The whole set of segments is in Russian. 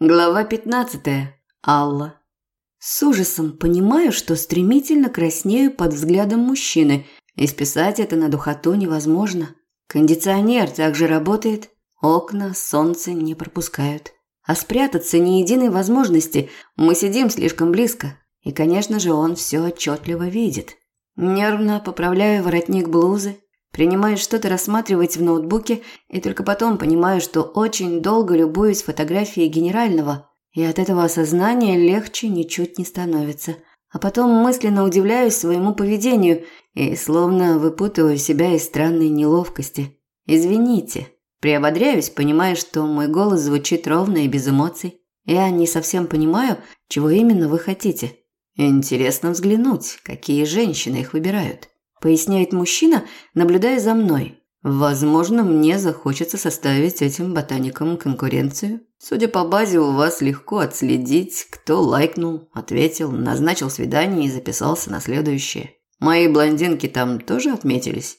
Глава 15. Алла. С ужасом понимаю, что стремительно краснею под взглядом мужчины, и списать это на духоту невозможно. Кондиционер также работает, окна солнце не пропускают. А спрятаться ни единой возможности, мы сидим слишком близко, и, конечно же, он все отчетливо видит. Нервно поправляю воротник блузы, Принимаю что-то рассматривать в ноутбуке и только потом понимаю, что очень долго любуюсь фотографией генерального, и от этого осознания легче ничуть не становится. А потом мысленно удивляюсь своему поведению и словно выпутываю себя из странной неловкости. «Извините». Приободряюсь, понимая, что мой голос звучит ровно и без эмоций. Я не совсем понимаю, чего именно вы хотите. Интересно взглянуть, какие женщины их выбирают поясняет мужчина, наблюдая за мной. Возможно, мне захочется составить этим ботаникам конкуренцию. Судя по базе, у вас легко отследить, кто лайкнул, ответил, назначил свидание и записался на следующее. Мои блондинки там тоже отметились.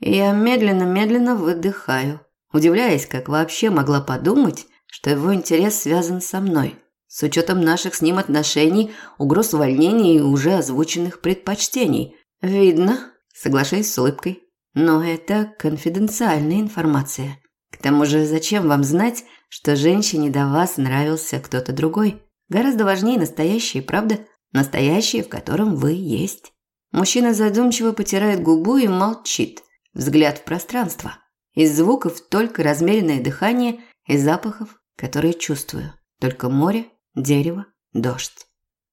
я медленно-медленно выдыхаю, удивляясь, как вообще могла подумать, что его интерес связан со мной. С учетом наших с ним отношений, угроз увольнения и уже озвученных предпочтений. Видно, Соглашаюсь с улыбкой. Но это конфиденциальная информация. К тому же, зачем вам знать, что женщине до вас нравился кто-то другой? Гораздо важнее настоящее, правда? Настоящее, в котором вы есть. Мужчина задумчиво потирает губу и молчит. Взгляд в пространство. Из звуков только размеренное дыхание и запахов, которые чувствую. Только море, дерево, дождь.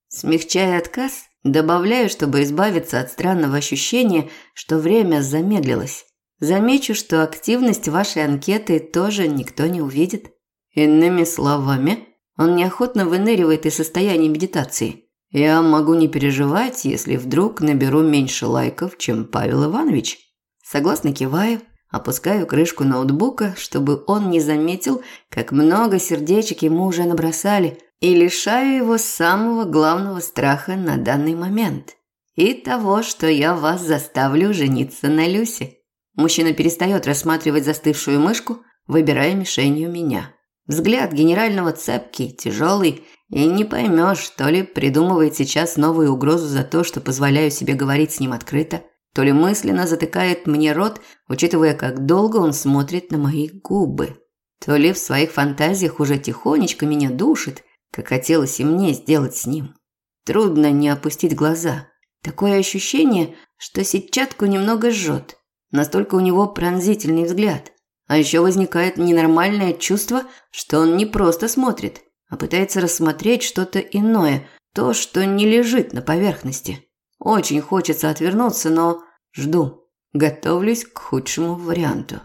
Смягчая отказ, Добавляю, чтобы избавиться от странного ощущения, что время замедлилось. Замечу, что активность вашей анкеты тоже никто не увидит. Иными словами, он неохотно выныривает из состояния медитации. Я могу не переживать, если вдруг наберу меньше лайков, чем Павел Иванович. Согласно киваю, опускаю крышку ноутбука, чтобы он не заметил, как много сердечек ему уже набросали – и лишаю его самого главного страха на данный момент и того, что я вас заставлю жениться на Люсе. Мужчина перестает рассматривать застывшую мышку, выбирая мишенью меня. Взгляд генерального цепкий, тяжелый, и не поймешь, то ли придумывает сейчас новую угрозу за то, что позволяю себе говорить с ним открыто, то ли мысленно затыкает мне рот, учитывая, как долго он смотрит на мои губы, то ли в своих фантазиях уже тихонечко меня душит – как хотелось и мне сделать с ним. Трудно не опустить глаза. Такое ощущение, что сетчатку немного жжет. Настолько у него пронзительный взгляд. А еще возникает ненормальное чувство, что он не просто смотрит, а пытается рассмотреть что-то иное, то, что не лежит на поверхности. Очень хочется отвернуться, но жду. Готовлюсь к худшему варианту.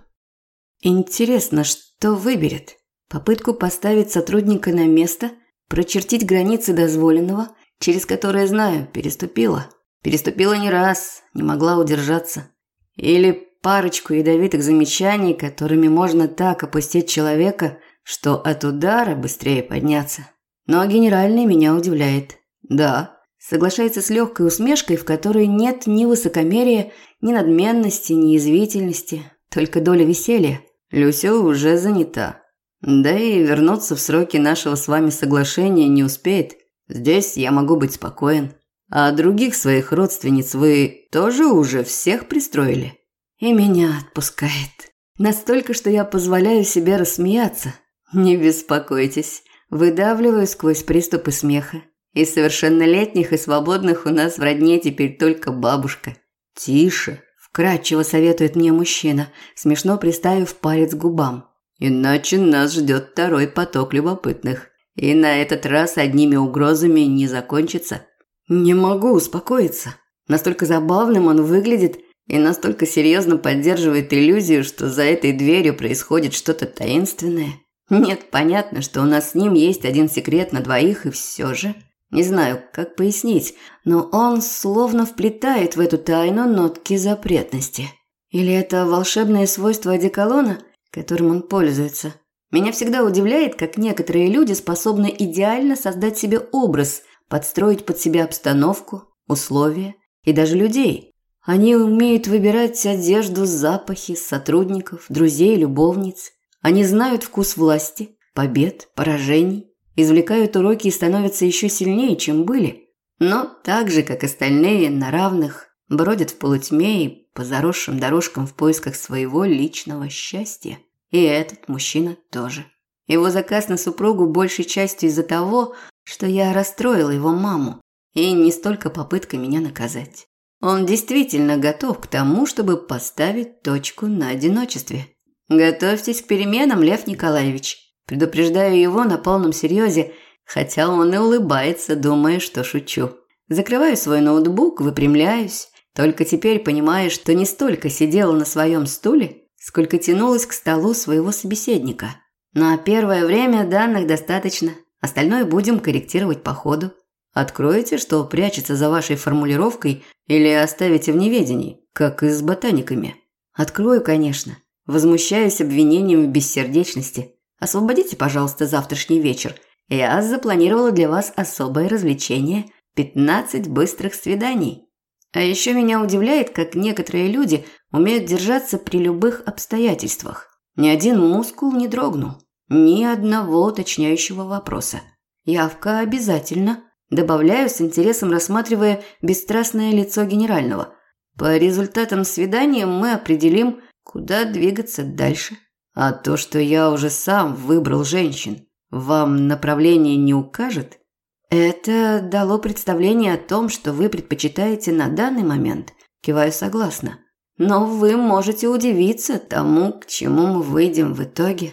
Интересно, что выберет? Попытку поставить сотрудника на место прочертить границы дозволенного, через которые, знаю, переступила. Переступила не раз, не могла удержаться. Или парочку ядовитых замечаний, которыми можно так опустить человека, что от удара быстрее подняться. Но генеральный меня удивляет. Да, соглашается с легкой усмешкой, в которой нет ни высокомерия, ни надменности, ни язвительности, только доля веселья. Люся уже занята. Да и вернуться в сроки нашего с вами соглашения не успеет. Здесь я могу быть спокоен. А других своих родственниц вы тоже уже всех пристроили? И меня отпускает. Настолько, что я позволяю себе рассмеяться. Не беспокойтесь, выдавливаю сквозь приступы смеха. Из совершеннолетних и свободных у нас в родне теперь только бабушка. Тише, вкрадчиво советует мне мужчина, смешно приставив палец к губам. Иначе нас ждет второй поток любопытных. И на этот раз одними угрозами не закончится. Не могу успокоиться. Настолько забавным он выглядит и настолько серьезно поддерживает иллюзию, что за этой дверью происходит что-то таинственное. Нет, понятно, что у нас с ним есть один секрет на двоих, и все же... Не знаю, как пояснить, но он словно вплетает в эту тайну нотки запретности. Или это волшебное свойство одеколона – которым он пользуется. Меня всегда удивляет, как некоторые люди способны идеально создать себе образ, подстроить под себя обстановку, условия и даже людей. Они умеют выбирать одежду, запахи, сотрудников, друзей, любовниц. Они знают вкус власти, побед, поражений извлекают уроки и становятся еще сильнее, чем были. Но так же, как остальные, на равных, бродят в полутьме и по заросшим дорожкам в поисках своего личного счастья. И этот мужчина тоже. Его заказ на супругу большей частью из-за того, что я расстроила его маму, и не столько попытка меня наказать. Он действительно готов к тому, чтобы поставить точку на одиночестве. Готовьтесь к переменам, Лев Николаевич. Предупреждаю его на полном серьезе, хотя он и улыбается, думая, что шучу. Закрываю свой ноутбук, выпрямляюсь, только теперь понимаю, что не столько сидела на своем стуле, сколько тянулась к столу своего собеседника. На первое время данных достаточно, остальное будем корректировать по ходу. Откроете, что прячется за вашей формулировкой, или оставите в неведении, как и с ботаниками? Открою, конечно. Возмущаюсь обвинением в бессердечности. Освободите, пожалуйста, завтрашний вечер. Я запланировала для вас особое развлечение – 15 быстрых свиданий. А еще меня удивляет, как некоторые люди умеют держаться при любых обстоятельствах. Ни один мускул не дрогнул. Ни одного уточняющего вопроса. Явка обязательно. Добавляю с интересом, рассматривая бесстрастное лицо генерального. По результатам свидания мы определим, куда двигаться дальше. А то, что я уже сам выбрал женщин, вам направление не укажет? Это дало представление о том, что вы предпочитаете на данный момент. Киваю согласно. Но вы можете удивиться тому, к чему мы выйдем в итоге.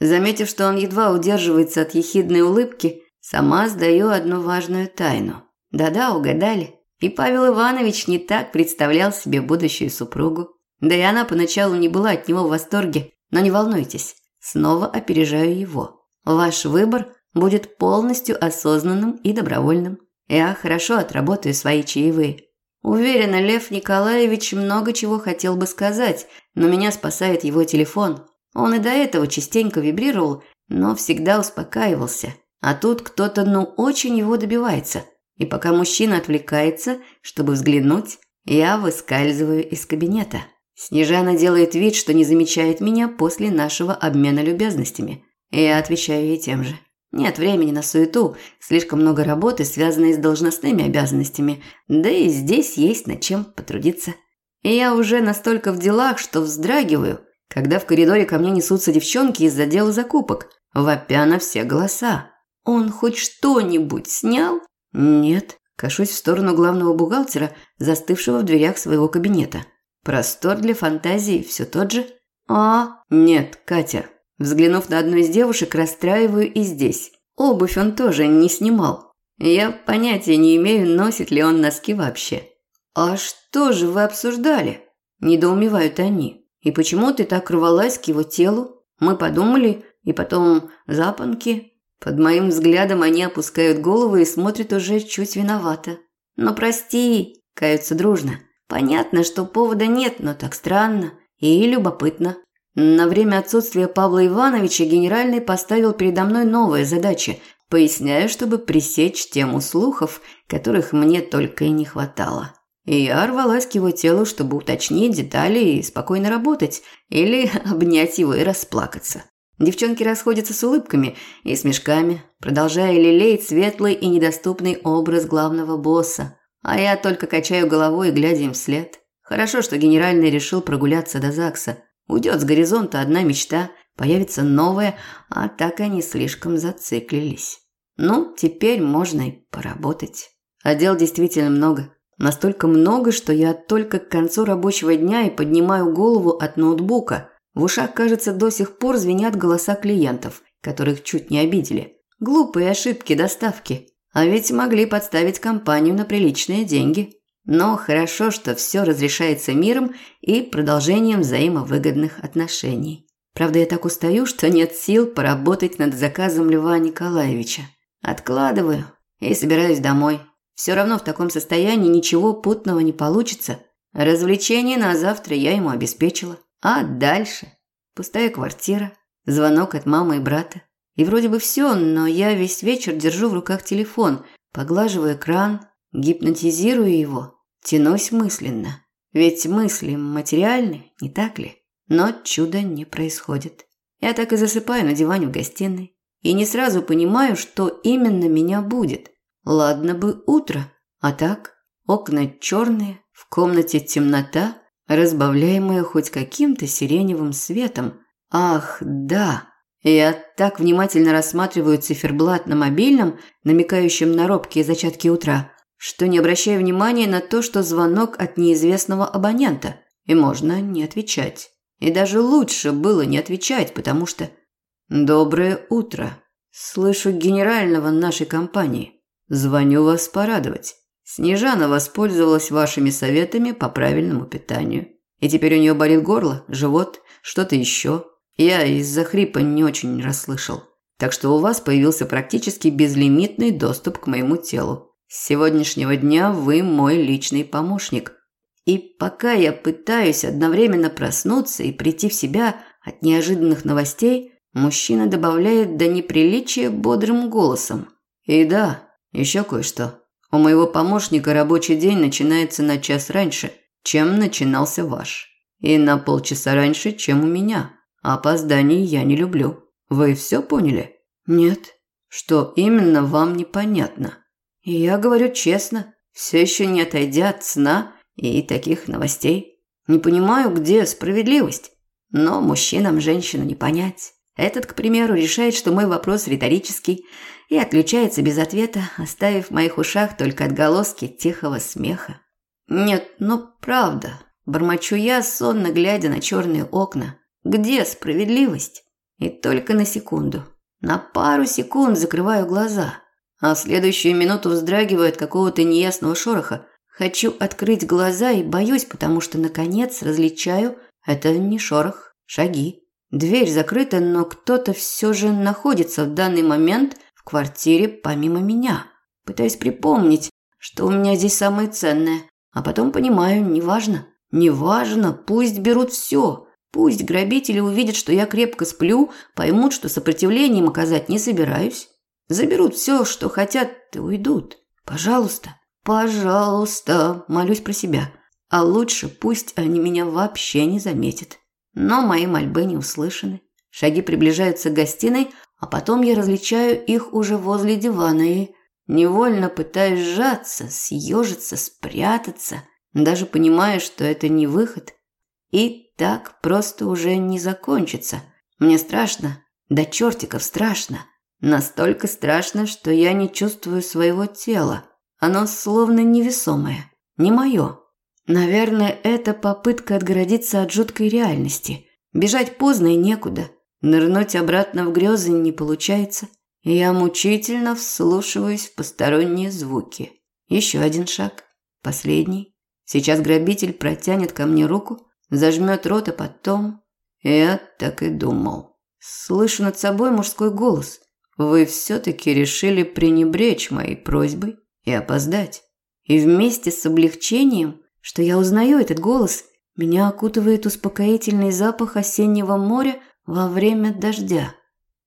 Заметив, что он едва удерживается от ехидной улыбки, сама сдаю одну важную тайну. Да-да, угадали. И Павел Иванович не так представлял себе будущую супругу. Да и она поначалу не была от него в восторге, но не волнуйтесь, снова опережаю его. Ваш выбор будет полностью осознанным и добровольным. Я хорошо отработаю свои чаевые. Уверена, Лев Николаевич много чего хотел бы сказать, но меня спасает его телефон. Он и до этого частенько вибрировал, но всегда успокаивался. А тут кто-то ну очень его добивается. И пока мужчина отвлекается, чтобы взглянуть, я выскальзываю из кабинета. Снежана делает вид, что не замечает меня после нашего обмена любезностями. Я отвечаю ей тем же. Нет времени на суету, слишком много работы, связанной с должностными обязанностями, да и здесь есть над чем потрудиться. И я уже настолько в делах, что вздрагиваю, когда в коридоре ко мне несутся девчонки из отдела закупок, вопя на все голоса. Он хоть что-нибудь снял? Нет. Кашусь в сторону главного бухгалтера, застывшего в дверях своего кабинета. Простор для фантазии все тот же? А, нет, Катя, Взглянув на одну из девушек, расстраиваю и здесь. Обувь он тоже не снимал. Я понятия не имею, носит ли он носки вообще. «А что же вы обсуждали?» – недоумевают они. «И почему ты так рвалась к его телу? Мы подумали, и потом запонки». Под моим взглядом они опускают головы и смотрят уже чуть виновато. «Но прости», – каются дружно. «Понятно, что повода нет, но так странно и любопытно». На время отсутствия Павла Ивановича генеральный поставил передо мной новые задачи, поясняя, чтобы пресечь тему слухов, которых мне только и не хватало. И я рвалась к его телу, чтобы уточнить детали и спокойно работать, или обнять его и расплакаться. Девчонки расходятся с улыбками и смешками, продолжая лелеять светлый и недоступный образ главного босса. А я только качаю головой, глядя им вслед. Хорошо, что генеральный решил прогуляться до ЗАГСа. Уйдет с горизонта одна мечта, появится новая, а так они слишком зациклились. Ну, теперь можно и поработать. А дел действительно много. Настолько много, что я только к концу рабочего дня и поднимаю голову от ноутбука. В ушах, кажется, до сих пор звенят голоса клиентов, которых чуть не обидели. Глупые ошибки доставки. А ведь могли подставить компанию на приличные деньги. Но хорошо, что все разрешается миром и продолжением взаимовыгодных отношений. Правда, я так устаю, что нет сил поработать над заказом Льва Николаевича. Откладываю и собираюсь домой. Все равно в таком состоянии ничего путного не получится. Развлечение на завтра я ему обеспечила. А дальше? Пустая квартира, звонок от мамы и брата. И вроде бы все, но я весь вечер держу в руках телефон, поглаживаю экран, Гипнотизирую его, тянусь мысленно. Ведь мысли материальны, не так ли? Но чуда не происходит. Я так и засыпаю на диване в гостиной. и не сразу понимаю, что именно меня будет. Ладно бы утро, а так окна черные, в комнате темнота, разбавляемая хоть каким-то сиреневым светом. Ах, да. Я так внимательно рассматриваю циферблат на мобильном, намекающем на робкие зачатки утра, что не обращаю внимания на то, что звонок от неизвестного абонента, и можно не отвечать. И даже лучше было не отвечать, потому что «Доброе утро. Слышу генерального нашей компании. Звоню вас порадовать. Снежана воспользовалась вашими советами по правильному питанию. И теперь у нее болит горло, живот, что-то еще. Я из-за хрипа не очень расслышал. Так что у вас появился практически безлимитный доступ к моему телу. С сегодняшнего дня вы мой личный помощник. И пока я пытаюсь одновременно проснуться и прийти в себя от неожиданных новостей, мужчина добавляет до неприличия бодрым голосом. И да, еще кое-что. У моего помощника рабочий день начинается на час раньше, чем начинался ваш. И на полчаса раньше, чем у меня. Опозданий я не люблю. Вы все поняли? Нет. Что именно вам непонятно? И я говорю честно, все еще не отойдя от сна и таких новостей. Не понимаю, где справедливость. Но мужчинам женщину не понять. Этот, к примеру, решает, что мой вопрос риторический, и отключается без ответа, оставив в моих ушах только отголоски тихого смеха. Нет, ну правда, бормочу я, сонно глядя на черные окна. Где справедливость? И только на секунду. На пару секунд закрываю глаза, а в следующую минуту вздрагиваю от какого-то неясного шороха, Хочу открыть глаза и боюсь, потому что, наконец, различаю – это не шорох, шаги. Дверь закрыта, но кто-то все же находится в данный момент в квартире помимо меня. Пытаюсь припомнить, что у меня здесь самое ценное, а потом понимаю, неважно. Неважно, пусть берут все. Пусть грабители увидят, что я крепко сплю, поймут, что сопротивлением оказать не собираюсь. Заберут все, что хотят, и уйдут. Пожалуйста. Пожалуйста, молюсь про себя. А лучше пусть они меня вообще не заметят. Но мои мольбы не услышаны. Шаги приближаются к гостиной, а потом я различаю их уже возле дивана и невольно пытаюсь сжаться, съежиться, спрятаться, даже понимая, что это не выход. И так просто уже не закончится. Мне страшно, до чертиков страшно. Настолько страшно, что я не чувствую своего тела. Оно словно невесомое, не мое. Наверное, это попытка отгородиться от жуткой реальности. Бежать поздно и некуда. Нырнуть обратно в грезы не получается. Я мучительно вслушиваюсь в посторонние звуки. Еще один шаг. Последний. Сейчас грабитель протянет ко мне руку, зажмет рот, а потом... Я так и думал. Слышу над собой мужской голос. Вы все-таки решили пренебречь моей просьбой? и опоздать. И вместе с облегчением, что я узнаю этот голос, меня окутывает успокоительный запах осеннего моря во время дождя.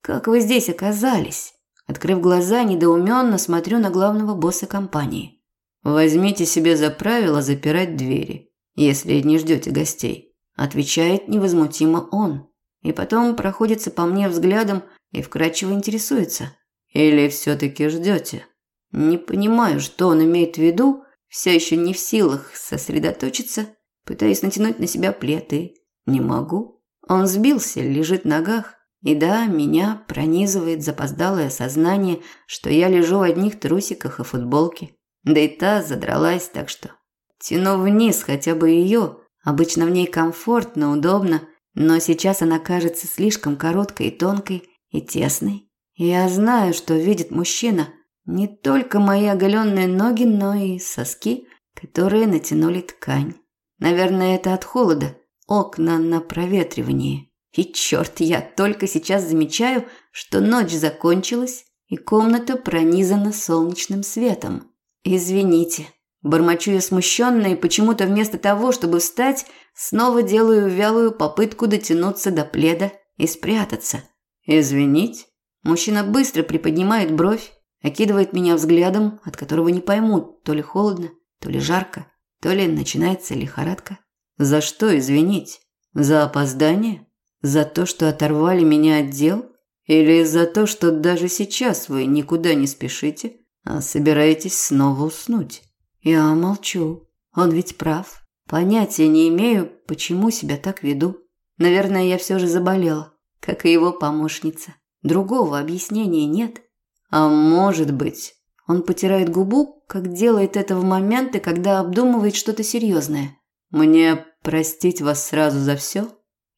Как вы здесь оказались? Открыв глаза, недоуменно смотрю на главного босса компании. Возьмите себе за правило запирать двери, если не ждете гостей, отвечает невозмутимо он. И потом проходится по мне взглядом и вкрадчиво интересуется. Или все-таки ждете? Не понимаю, что он имеет в виду, все еще не в силах сосредоточиться, пытаясь натянуть на себя плед и не могу. Он сбился, лежит в ногах, и да, меня пронизывает запоздалое сознание, что я лежу в одних трусиках и футболке. Да и та задралась, так что тяну вниз хотя бы ее. Обычно в ней комфортно, удобно, но сейчас она кажется слишком короткой и тонкой и тесной. Я знаю, что видит мужчина, не только мои оголенные ноги, но и соски, которые натянули ткань. Наверное, это от холода. Окна на проветривании. И черт, я только сейчас замечаю, что ночь закончилась, и комната пронизана солнечным светом. Извините. Бормочу я смущенно и почему-то вместо того, чтобы встать, снова делаю вялую попытку дотянуться до пледа и спрятаться. Извинить? Мужчина быстро приподнимает бровь, окидывает меня взглядом, от которого не поймут, то ли холодно, то ли жарко, то ли начинается лихорадка. За что извинить? За опоздание? За то, что оторвали меня от дел? Или за то, что даже сейчас вы никуда не спешите, а собираетесь снова уснуть? Я молчу. Он ведь прав. Понятия не имею, почему себя так веду. Наверное, я все же заболела, как и его помощница. Другого объяснения нет. А может быть, он потирает губу, как делает это в моменты, когда обдумывает что-то серьезное. Мне простить вас сразу за все?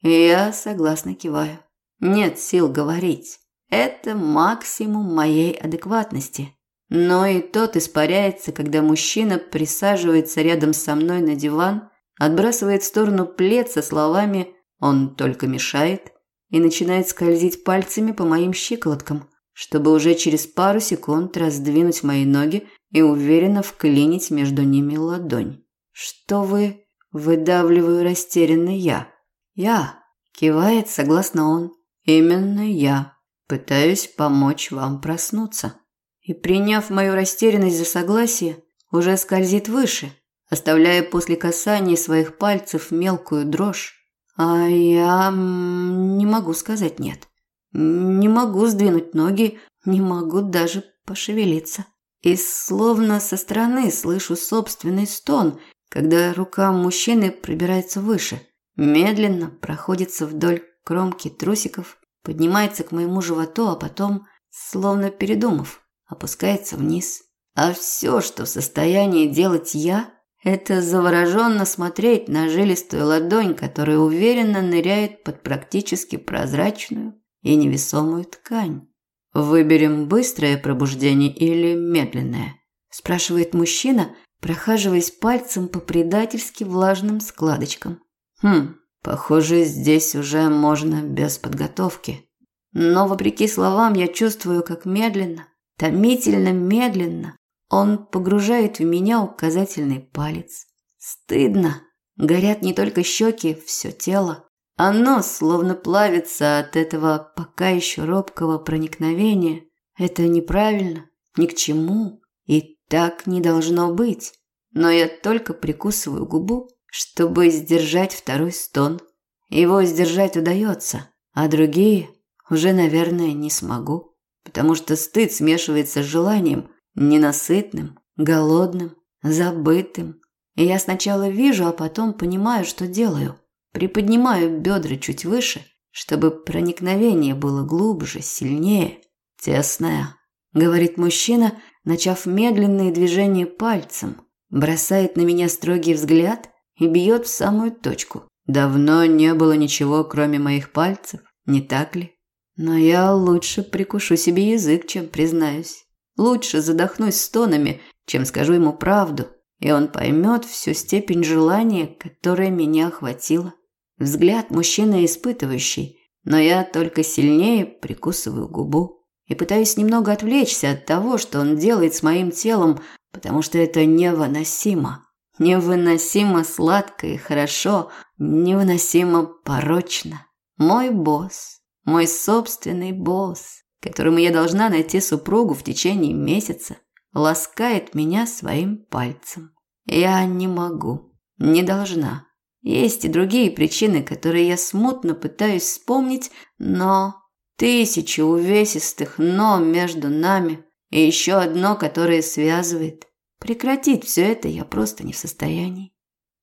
Я согласно киваю. Нет сил говорить. Это максимум моей адекватности. Но и тот испаряется, когда мужчина присаживается рядом со мной на диван, отбрасывает в сторону плед со словами «он только мешает» и начинает скользить пальцами по моим щиколоткам, чтобы уже через пару секунд раздвинуть мои ноги и уверенно вклинить между ними ладонь. «Что вы...» – выдавливаю растерянный я. «Я...» – кивает согласно он. Именно я пытаюсь помочь вам проснуться. И приняв мою растерянность за согласие, уже скользит выше, оставляя после касания своих пальцев мелкую дрожь. А я не могу сказать нет. Не могу сдвинуть ноги, не могу даже пошевелиться. И словно со стороны слышу собственный стон, когда рука мужчины пробирается выше, медленно проходится вдоль кромки трусиков поднимается к моему животу, а потом, словно передумав, опускается вниз. А все, что в состоянии делать я, это завороженно смотреть на жилистую ладонь, которая уверенно ныряет под практически прозрачную и невесомую ткань. «Выберем быстрое пробуждение или медленное?» – спрашивает мужчина, прохаживаясь пальцем по предательски влажным складочкам. «Хм, Похоже, здесь уже можно без подготовки. Но вопреки словам я чувствую, как медленно, томительно медленно он погружает в меня указательный палец. Стыдно. Горят не только щеки, все тело. Оно словно плавится от этого пока еще робкого проникновения. Это неправильно, ни к чему, и так не должно быть. Но я только прикусываю губу чтобы сдержать второй стон. Его сдержать удается, а другие уже, наверное, не смогу, потому что стыд смешивается с желанием ненасытным, голодным, забытым. И я сначала вижу, а потом понимаю, что делаю. Приподнимаю бедра чуть выше, чтобы проникновение было глубже, сильнее, тесное, говорит мужчина, начав медленные движения пальцем, бросает на меня строгий взгляд и бьет в самую точку. Давно не было ничего, кроме моих пальцев, не так ли? Но я лучше прикушу себе язык, чем признаюсь. Лучше задохнусь стонами, чем скажу ему правду, и он поймет всю степень желания, которое меня охватило. Взгляд мужчины испытывающий, но я только сильнее прикусываю губу и пытаюсь немного отвлечься от того, что он делает с моим телом, потому что это невыносимо. Невыносимо сладко и хорошо, невыносимо порочно. Мой босс, мой собственный босс, которому я должна найти супругу в течение месяца, ласкает меня своим пальцем. Я не могу, не должна. Есть и другие причины, которые я смутно пытаюсь вспомнить, но тысячи увесистых «но» между нами и еще одно, которое связывает. Прекратить все это я просто не в состоянии.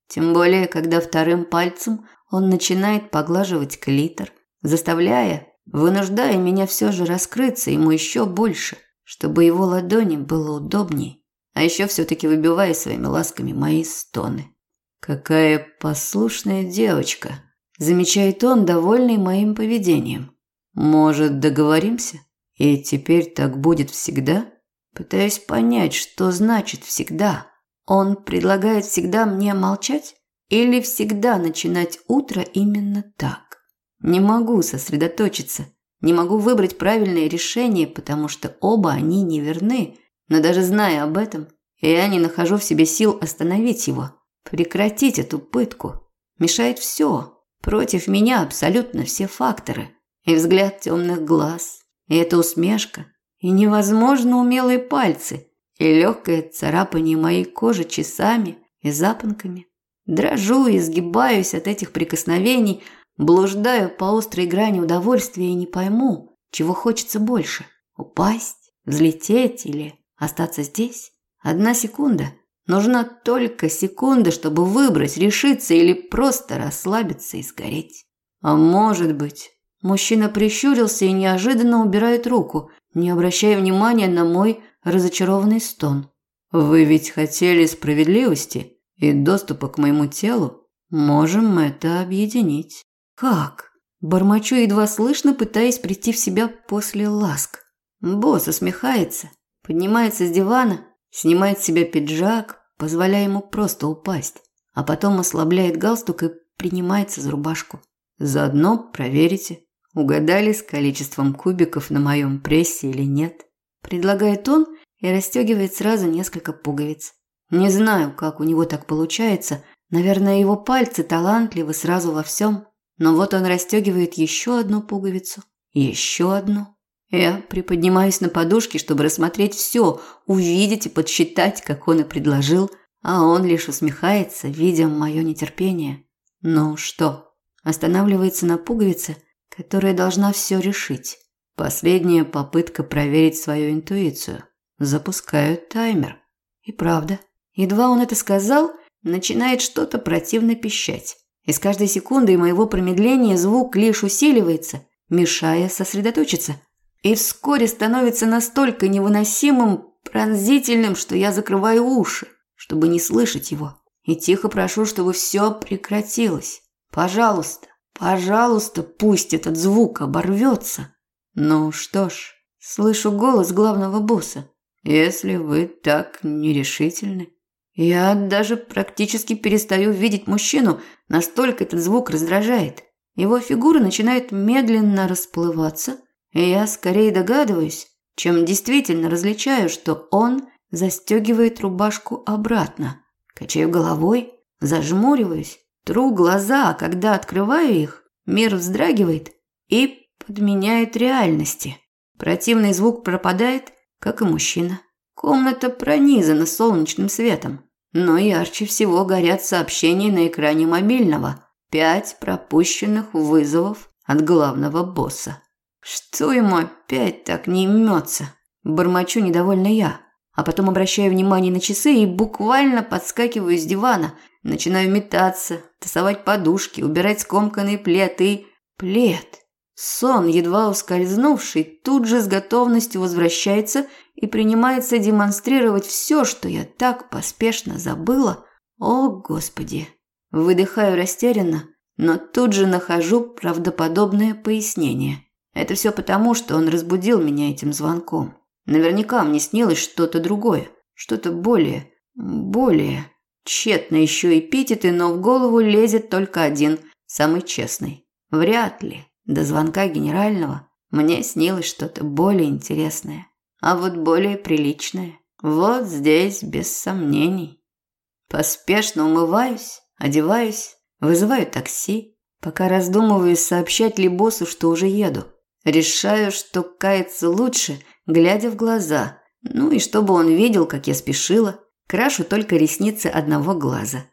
Тем более, когда вторым пальцем он начинает поглаживать клитор, заставляя, вынуждая меня все же раскрыться ему еще больше, чтобы его ладони было удобнее, а еще все-таки выбивая своими ласками мои стоны. «Какая послушная девочка!» – замечает он, довольный моим поведением. «Может, договоримся? И теперь так будет всегда?» Пытаюсь понять, что значит всегда. Он предлагает всегда мне молчать или всегда начинать утро именно так. Не могу сосредоточиться, не могу выбрать правильное решение, потому что оба они неверны. Но даже зная об этом, я не нахожу в себе сил остановить его, прекратить эту пытку. Мешает все. Против меня абсолютно все факторы. И взгляд темных глаз, и эта усмешка, и невозможно умелые пальцы, и легкое царапание моей кожи часами и запонками. Дрожу и сгибаюсь от этих прикосновений, блуждаю по острой грани удовольствия и не пойму, Чего хочется больше? Упасть? Взлететь или остаться здесь? Одна секунда. Нужна только секунда, чтобы выбрать, решиться или просто расслабиться и сгореть. А может быть, мужчина прищурился и неожиданно убирает руку, не обращая внимания на мой разочарованный стон. Вы ведь хотели справедливости и доступа к моему телу. Можем это объединить. Как? Бормочу едва слышно, пытаясь прийти в себя после ласк. Босс усмехается, поднимается с дивана, снимает с себя пиджак, позволяя ему просто упасть, а потом ослабляет галстук и принимается за рубашку. Заодно проверите, угадали с количеством кубиков на моем прессе или нет. Предлагает он и расстегивает сразу несколько пуговиц. Не знаю, как у него так получается. Наверное, его пальцы талантливы сразу во всем. Но вот он расстегивает еще одну пуговицу, еще одну. Я приподнимаюсь на подушке, чтобы рассмотреть все, увидеть и подсчитать, как он и предложил, а он лишь усмехается, видя мое нетерпение. Ну что, останавливается на пуговице, которая должна все решить. Последняя попытка проверить свою интуицию. Запускаю таймер. И правда, едва он это сказал, начинает что-то противно пищать. И с каждой секундой моего промедления звук лишь усиливается, мешая сосредоточиться. И вскоре становится настолько невыносимым, пронзительным, что я закрываю уши, чтобы не слышать его. И тихо прошу, чтобы все прекратилось. Пожалуйста, пожалуйста, пусть этот звук оборвется. Ну что ж, слышу голос главного босса. Если вы так нерешительны. Я даже практически перестаю видеть мужчину, настолько этот звук раздражает. Его фигура начинает медленно расплываться, и я скорее догадываюсь, чем действительно различаю, что он застегивает рубашку обратно. Качаю головой, зажмуриваюсь, тру глаза, а когда открываю их, мир вздрагивает и подменяет реальности. Противный звук пропадает, как и мужчина. Комната пронизана солнечным светом, но ярче всего горят сообщения на экране мобильного. Пять пропущенных вызовов от главного босса. Что ему опять так не имется? Бормочу недовольно я, а потом обращаю внимание на часы и буквально подскакиваю с дивана, начинаю метаться, тасовать подушки, убирать скомканный плед. Плед. Сон, едва ускользнувший, тут же с готовностью возвращается и принимается демонстрировать все, что я так поспешно забыла. О, Господи! Выдыхаю растерянно, но тут же нахожу правдоподобное пояснение. Это все потому, что он разбудил меня этим звонком. Наверняка мне снилось что-то другое, что-то более, более. Тщетно еще эпитеты, но в голову лезет только один, самый честный. Вряд ли. До звонка генерального мне снилось что-то более интересное а вот более приличное. Вот здесь без сомнений. Поспешно умываюсь, одеваюсь, вызываю такси, пока раздумываю, сообщать ли боссу, что уже еду. Решаю, что каяться лучше, глядя в глаза. Ну и чтобы он видел, как я спешила, крашу только ресницы одного глаза.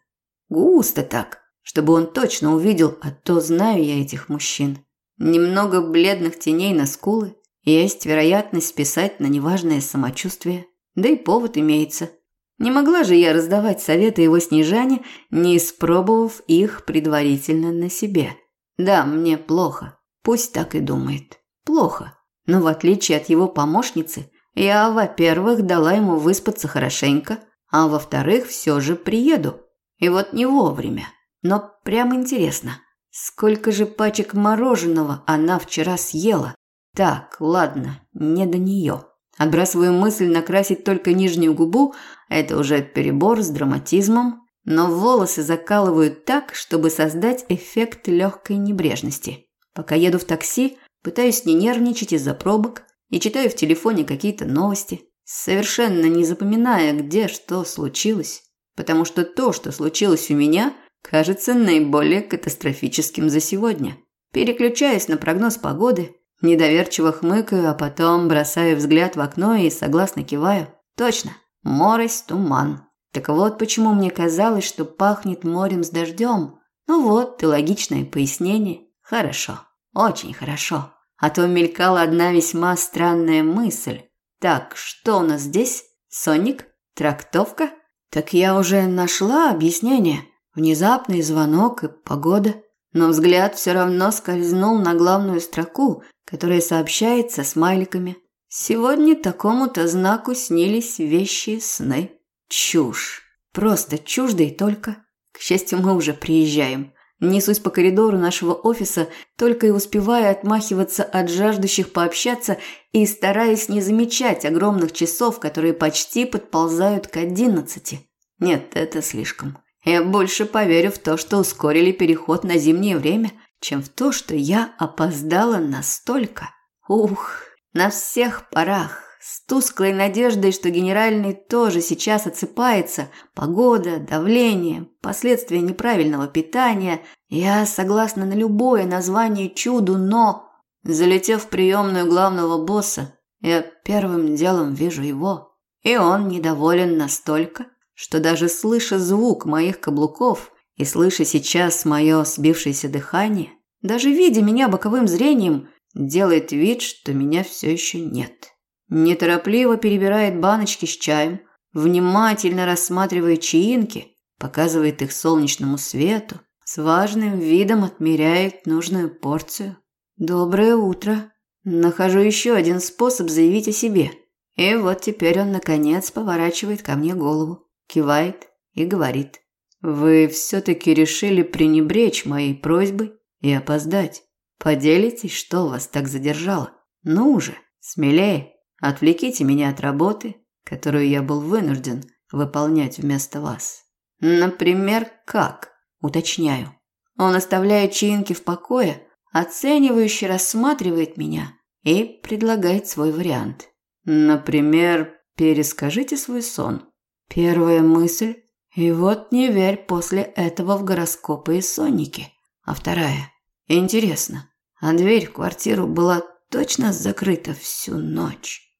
Густо так, чтобы он точно увидел, а то знаю я этих мужчин. Немного бледных теней на скулы, есть вероятность списать на неважное самочувствие, да и повод имеется. Не могла же я раздавать советы его снижания, не испробовав их предварительно на себе. Да, мне плохо. Пусть так и думает. Плохо. Но в отличие от его помощницы, я, во-первых, дала ему выспаться хорошенько, а во-вторых, все же приеду. И вот не вовремя. Но прям интересно, сколько же пачек мороженого она вчера съела? Так, ладно, не до нее. Отбрасываю мысль накрасить только нижнюю губу, это уже перебор с драматизмом, но волосы закалывают так, чтобы создать эффект легкой небрежности. Пока еду в такси, пытаюсь не нервничать из-за пробок и читаю в телефоне какие-то новости, совершенно не запоминая, где что случилось, потому что то, что случилось у меня, кажется наиболее катастрофическим за сегодня. Переключаюсь на прогноз погоды – Недоверчиво хмыкаю, а потом бросаю взгляд в окно и согласно киваю. Точно, морось, туман. Так вот почему мне казалось, что пахнет морем с дождем. Ну вот, и логичное пояснение. Хорошо, очень хорошо. а то мелькала одна весьма странная мысль. Так, что у нас здесь? Соник? Трактовка? Так я уже нашла объяснение. Внезапный звонок и погода. Но взгляд все равно скользнул на главную строку, которая сообщается смайликами. Сегодня такому-то знаку снились вещи сны. Чушь. Просто чушь, да и только. К счастью, мы уже приезжаем. Несусь по коридору нашего офиса, только и успевая отмахиваться от жаждущих пообщаться и стараясь не замечать огромных часов, которые почти подползают к одиннадцати. Нет, это слишком. Я больше поверю в то, что ускорили переход на зимнее время, чем в то, что я опоздала настолько. Ух, на всех парах с тусклой надеждой, что генеральный тоже сейчас отсыпается. Погода, давление, последствия неправильного питания. Я согласна на любое название чуду, но... Залетев в приемную главного босса, я первым делом вижу его. И он недоволен настолько, что даже слыша звук моих каблуков и слыша сейчас мое сбившееся дыхание, даже видя меня боковым зрением, делает вид, что меня все еще нет неторопливо перебирает баночки с чаем, внимательно рассматривая чаинки, показывает их солнечному свету, с важным видом отмеряет нужную порцию. «Доброе утро!» Нахожу еще один способ заявить о себе. И вот теперь он, наконец, поворачивает ко мне голову, кивает и говорит. «Вы все-таки решили пренебречь моей просьбой и опоздать. Поделитесь, что вас так задержало? Ну уже, смелее!» Отвлеките меня от работы, которую я был вынужден выполнять вместо вас. Например, как? Уточняю. Он оставляет чаинки в покое, оценивающе рассматривает меня и предлагает свой вариант. Например, перескажите свой сон. Первая мысль – и вот не верь после этого в гороскопы и сонники. А вторая – интересно, а дверь в квартиру была точно закрыта всю ночь?